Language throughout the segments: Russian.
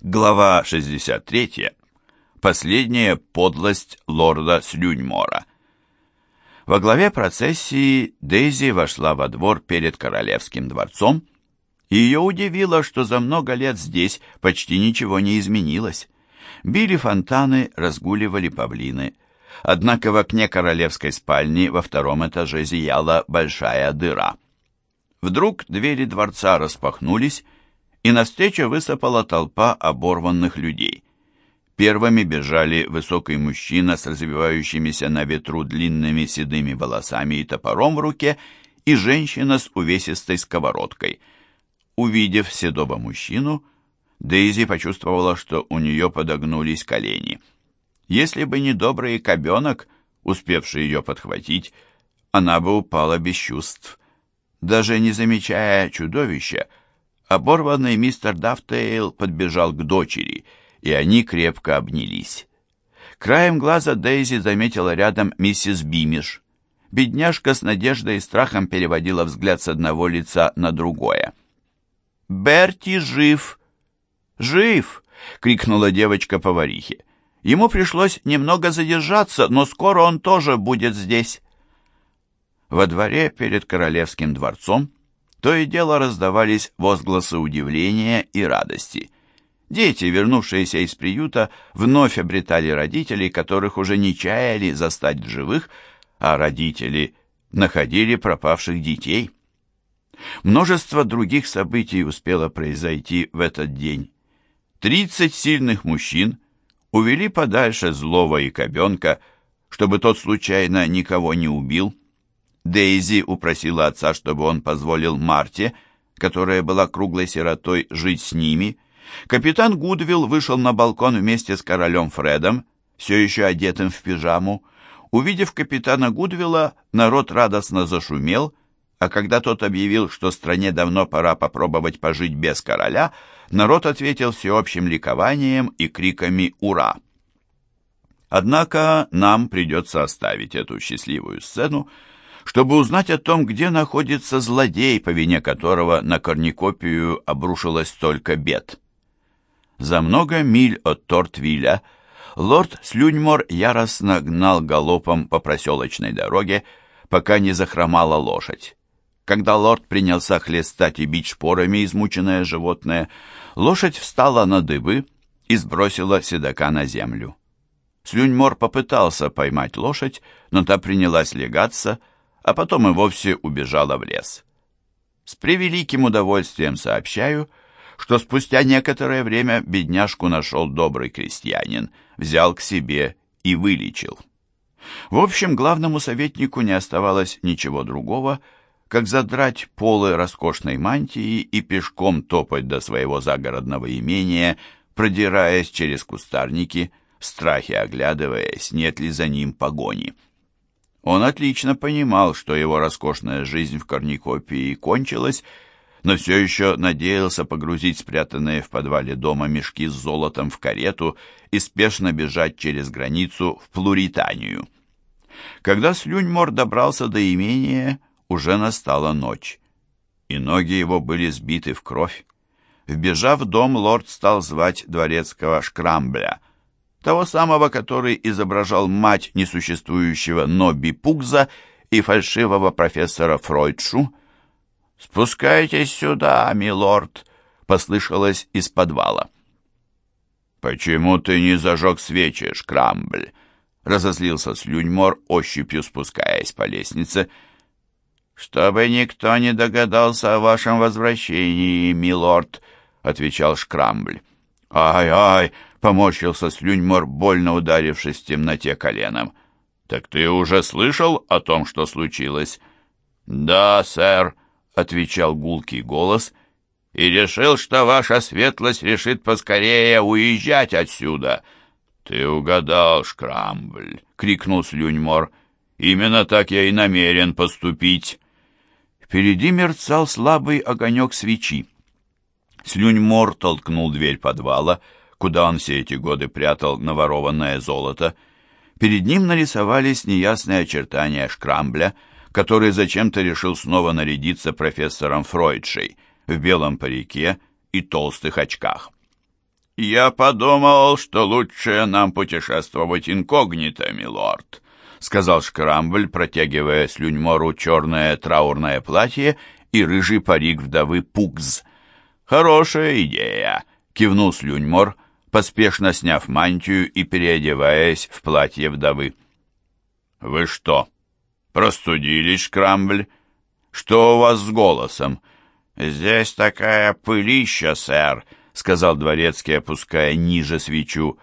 Глава 63. Последняя подлость лорда Слюньмора. Во главе процессии Дейзи вошла во двор перед королевским дворцом, ее удивило, что за много лет здесь почти ничего не изменилось. Били фонтаны, разгуливали павлины. Однако в окне королевской спальни во втором этаже зияла большая дыра. Вдруг двери дворца распахнулись, и навстречу высыпала толпа оборванных людей. Первыми бежали высокий мужчина с развивающимися на ветру длинными седыми волосами и топором в руке, и женщина с увесистой сковородкой. Увидев седого мужчину, Дейзи почувствовала, что у нее подогнулись колени. Если бы не добрый кобенок, успевший ее подхватить, она бы упала без чувств. Даже не замечая чудовища, Оборванный мистер Дафтейл подбежал к дочери, и они крепко обнялись. Краем глаза Дейзи заметила рядом миссис Бимиш. Бедняжка с надеждой и страхом переводила взгляд с одного лица на другое. «Берти жив! Жив!» — крикнула девочка поварихе. «Ему пришлось немного задержаться, но скоро он тоже будет здесь». Во дворе перед королевским дворцом то и дело раздавались возгласы удивления и радости. Дети, вернувшиеся из приюта, вновь обретали родителей, которых уже не чаяли застать в живых, а родители находили пропавших детей. Множество других событий успело произойти в этот день. Тридцать сильных мужчин увели подальше злого и кобенка, чтобы тот случайно никого не убил, Дейзи упросила отца, чтобы он позволил Марте, которая была круглой сиротой, жить с ними. Капитан Гудвилл вышел на балкон вместе с королем Фредом, все еще одетым в пижаму. Увидев капитана Гудвилла, народ радостно зашумел, а когда тот объявил, что стране давно пора попробовать пожить без короля, народ ответил всеобщим ликованием и криками «Ура!». Однако нам придется оставить эту счастливую сцену, чтобы узнать о том, где находится злодей, по вине которого на корникопию обрушилось столько бед. За много миль от Тортвилля лорд Слюньмор яростно гнал галопом по проселочной дороге, пока не захромала лошадь. Когда лорд принялся хлестать и бить шпорами измученное животное, лошадь встала на дыбы и сбросила седока на землю. Слюньмор попытался поймать лошадь, но та принялась легаться, а потом и вовсе убежала в лес. С превеликим удовольствием сообщаю, что спустя некоторое время бедняжку нашел добрый крестьянин, взял к себе и вылечил. В общем, главному советнику не оставалось ничего другого, как задрать полы роскошной мантии и пешком топать до своего загородного имения, продираясь через кустарники, в страхе оглядываясь, нет ли за ним погони. Он отлично понимал, что его роскошная жизнь в Корникопии кончилась, но все еще надеялся погрузить спрятанные в подвале дома мешки с золотом в карету и спешно бежать через границу в Плуританию. Когда Слюньмор добрался до имения, уже настала ночь, и ноги его были сбиты в кровь. Вбежав в дом, лорд стал звать дворецкого Шкрамбля, того самого, который изображал мать несуществующего Ноби Пугза и фальшивого профессора Фройдшу. «Спускайтесь сюда, милорд!» — послышалось из подвала. «Почему ты не зажег свечи, Шкрамбль?» — разозлился Слюньмор, ощупью спускаясь по лестнице. «Чтобы никто не догадался о вашем возвращении, милорд», — отвечал Шкрамбль. «Ай-ай!» Поморщился Слюньмор, больно ударившись в темноте коленом. «Так ты уже слышал о том, что случилось?» «Да, сэр», — отвечал гулкий голос, «и решил, что ваша светлость решит поскорее уезжать отсюда». «Ты угадал, Шкрамбль!» — крикнул Слюньмор. «Именно так я и намерен поступить». Впереди мерцал слабый огонек свечи. Слюньмор толкнул дверь подвала — куда он все эти годы прятал наворованное золото. Перед ним нарисовались неясные очертания Шкрамбля, который зачем-то решил снова нарядиться профессором Фройдшей в белом парике и толстых очках. «Я подумал, что лучше нам путешествовать инкогнито, милорд», — сказал Шкрамбль, протягивая слюньмору черное траурное платье и рыжий парик вдовы Пугз. «Хорошая идея», — кивнул слюньмор, поспешно сняв мантию и переодеваясь в платье вдовы. «Вы что, простудились, Шкрамбль? Что у вас с голосом?» «Здесь такая пылища, сэр», — сказал дворецкий, опуская ниже свечу.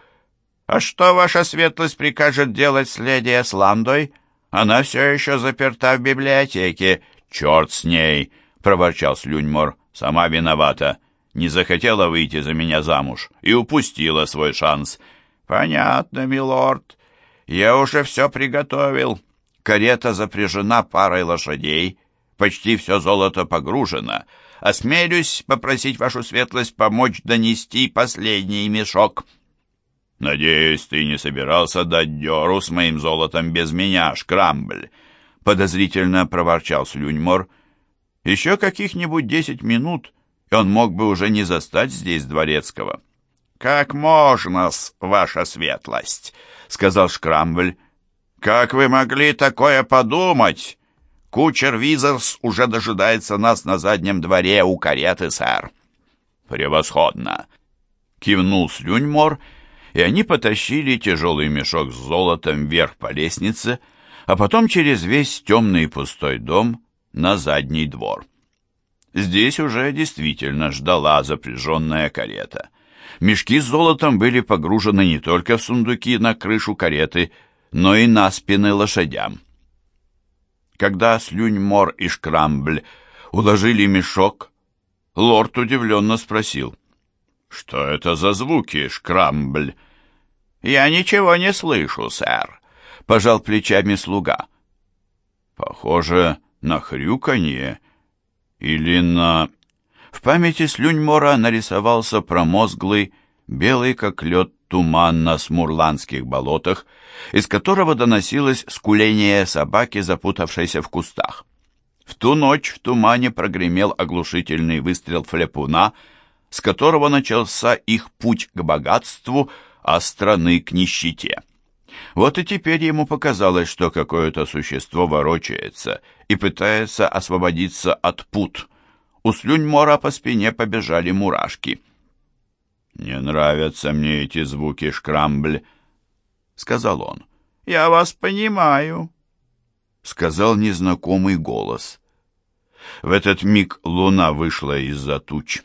«А что ваша светлость прикажет делать с леди Эсландой? Она все еще заперта в библиотеке». «Черт с ней!» — проворчал Слюньмор. «Сама виновата. Не захотела выйти за меня замуж и упустила свой шанс». «Понятно, милорд. Я уже все приготовил. Карета запряжена парой лошадей. Почти все золото погружено» осмелюсь попросить вашу светлость помочь донести последний мешок». «Надеюсь, ты не собирался дать дёру с моим золотом без меня, Шкрамбль», — подозрительно проворчал Слюньмор. «Еще каких-нибудь десять минут, и он мог бы уже не застать здесь дворецкого». «Как можно-с, ваша светлость», — сказал Шкрамбль. «Как вы могли такое подумать?» Кучер Визерс уже дожидается нас на заднем дворе у кареты, сэр». «Превосходно!» — кивнул Слюньмор, и они потащили тяжелый мешок с золотом вверх по лестнице, а потом через весь темный и пустой дом на задний двор. Здесь уже действительно ждала запряженная карета. Мешки с золотом были погружены не только в сундуки на крышу кареты, но и на спины лошадям. Когда Слюньмор и Шкрамбль уложили мешок, лорд удивленно спросил. «Что это за звуки, Шкрамбль?» «Я ничего не слышу, сэр», — пожал плечами слуга. «Похоже на хрюканье или на...» В памяти Слюньмора нарисовался промозглый, белый как лед туман на смурландских болотах, из которого доносилось скуление собаки, запутавшейся в кустах. В ту ночь в тумане прогремел оглушительный выстрел флепуна, с которого начался их путь к богатству, а страны к нищете. Вот и теперь ему показалось, что какое-то существо ворочается и пытается освободиться от пут. У слюньмора по спине побежали мурашки — «Не нравятся мне эти звуки, Шкрамбль», — сказал он. «Я вас понимаю», — сказал незнакомый голос. В этот миг луна вышла из-за туч.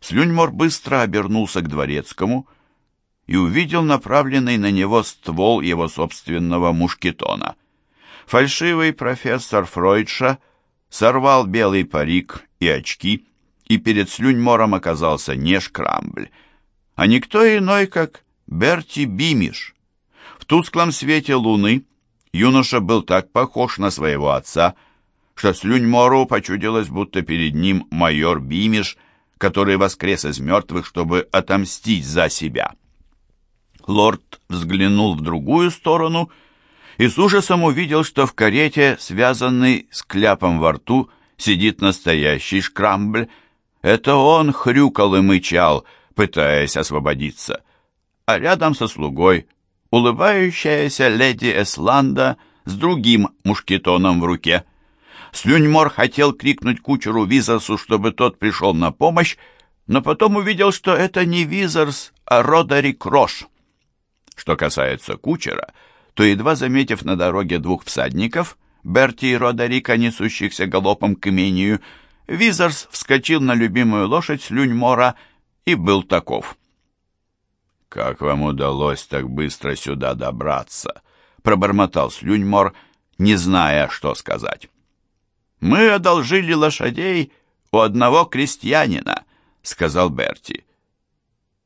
Слюньмор быстро обернулся к дворецкому и увидел направленный на него ствол его собственного мушкетона. Фальшивый профессор Фройдша сорвал белый парик и очки, и перед Слюньмором оказался не Шкрамбль, а никто иной, как Берти Бимиш. В тусклом свете луны юноша был так похож на своего отца, что Слюньмору почудилось, будто перед ним майор Бимиш, который воскрес из мертвых, чтобы отомстить за себя. Лорд взглянул в другую сторону и с ужасом увидел, что в карете, связанный с кляпом во рту, сидит настоящий шкрамбль. Это он хрюкал и мычал — пытаясь освободиться, а рядом со слугой улыбающаяся леди Эсланда с другим мушкетоном в руке. Слюньмор хотел крикнуть кучеру Визерсу, чтобы тот пришел на помощь, но потом увидел, что это не Визерс, а Родерик Рош. Что касается кучера, то, едва заметив на дороге двух всадников, Берти и Родерика, несущихся галопом к имению, Визерс вскочил на любимую лошадь Слюньмора и был таков. «Как вам удалось так быстро сюда добраться?» — пробормотал Слюньмор, не зная, что сказать. «Мы одолжили лошадей у одного крестьянина», — сказал Берти.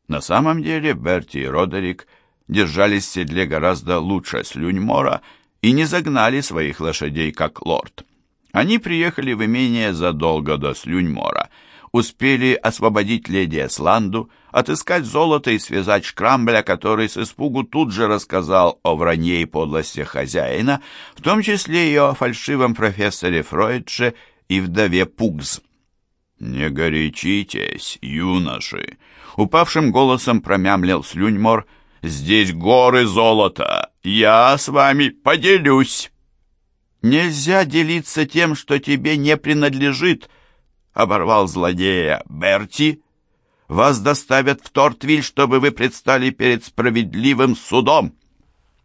На самом деле Берти и Родерик держались в седле гораздо лучше Слюньмора и не загнали своих лошадей, как лорд. Они приехали в имение задолго до Слюньмора — успели освободить леди Эсланду, отыскать золото и связать Шкрамбля, который с испугу тут же рассказал о вранье и подлости хозяина, в том числе и о фальшивом профессоре Фройдше и вдове Пугз. «Не горячитесь, юноши!» Упавшим голосом промямлил Слюньмор. «Здесь горы золота! Я с вами поделюсь!» «Нельзя делиться тем, что тебе не принадлежит!» Оборвал злодея Берти. «Вас доставят в Тортвиль, чтобы вы предстали перед справедливым судом!»